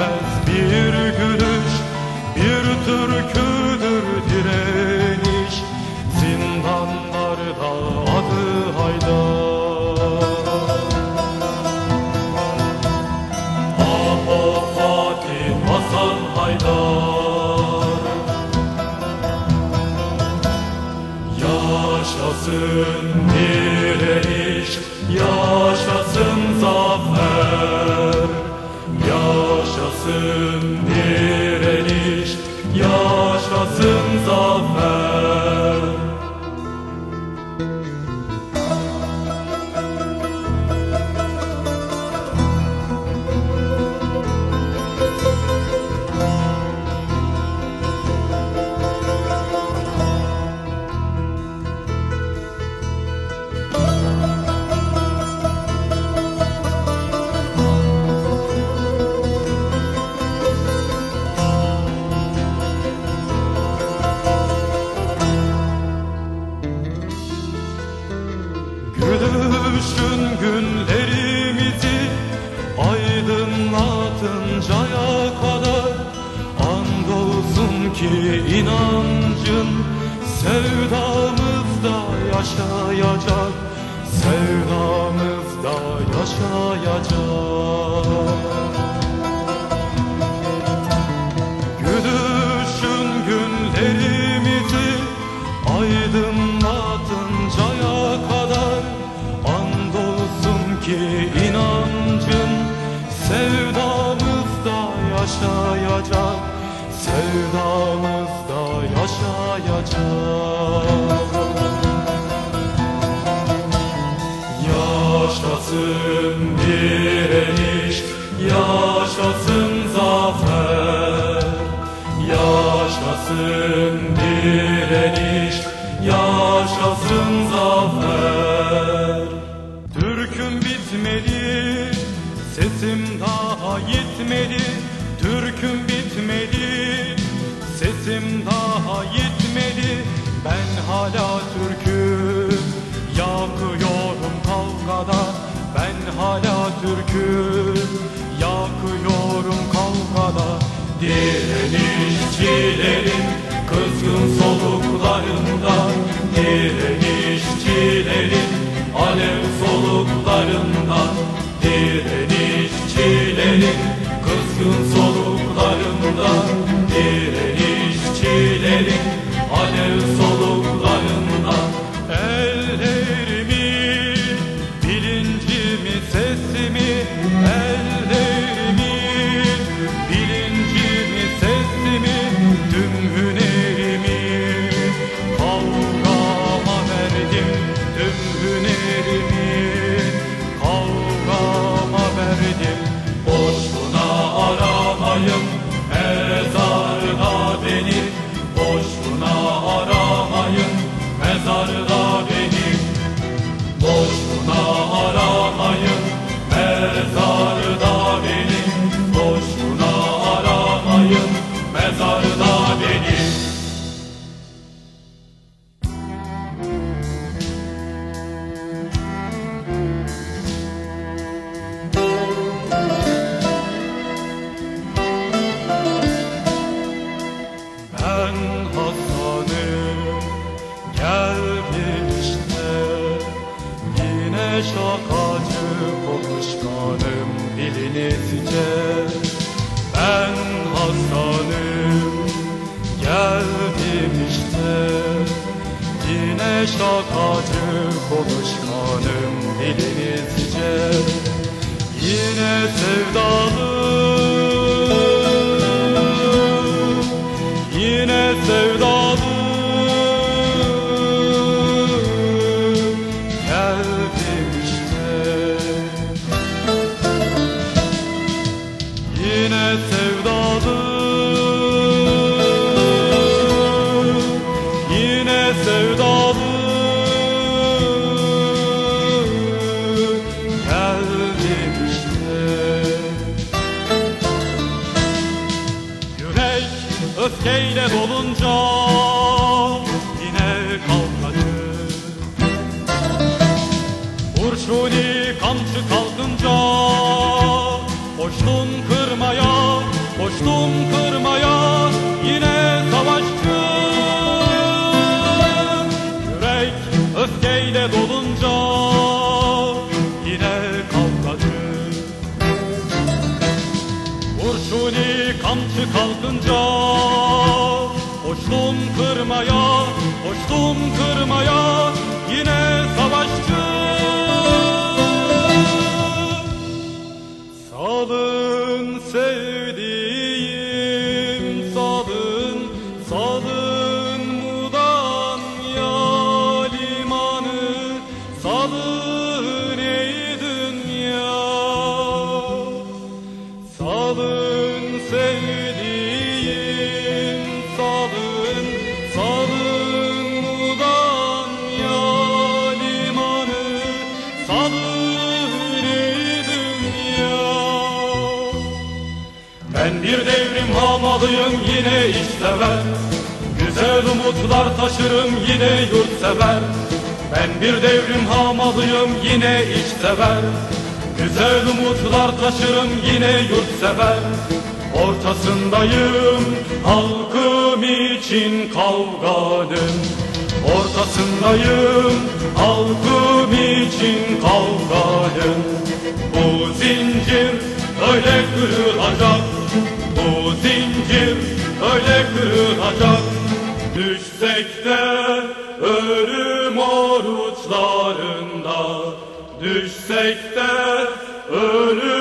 bitmez bir gülüş Bir türküdür direniş. Zindanlarda adı haydar. Apo Fatih Hasan Haydar. Yaşasın direniş Yaşasın zafer. Yaşasın direniş, yaşasın zafer. Gülüşün günlerimizi aydınlatıncaya kadar. Andolsun ki inancın sevdamızda yaşayacak. Sevdamızda yaşayacak ki inancın sevdamızda yaşayacak Sevdamızda yaşayacak Yaşasın direniş, yaşasın zafer. Yaşasın sesim daha yetmedi. Türküm bitmedi, sesim daha yetmedi. Ben hala Türk'üm, yakıyorum kavgada. Ben hala Türk'üm, yakıyorum kavgada. Direnişçilerin kızgın soluklarında Direnişçilerin alev soluklarında kızgın soluklarında Direnişçilerin şakacı konuşkanım bilinizce Ben Hasan'ım geldim işte. Yine şakacı konuşkanım öfkeyle dolunca yine kalkadı Kurşuni kamçı kalkınca koştum kırmaya, koştum kırmaya Kurşuni kamçı kalkınca Koştum kırmaya, koştum kırmaya yine savaşçı. Salın bir devrim hamalıyım yine işsever Güzel umutlar taşırım yine yurtsever Ben bir devrim hamalıyım yine işsever Güzel umutlar taşırım yine yurtsever Ortasındayım halkım için kavganın Ortasındayım halkım için kavganın Bu zincir öyle kırılacak kırılacak Düşsek de ölüm oruçlarında. Düşsek de ölüm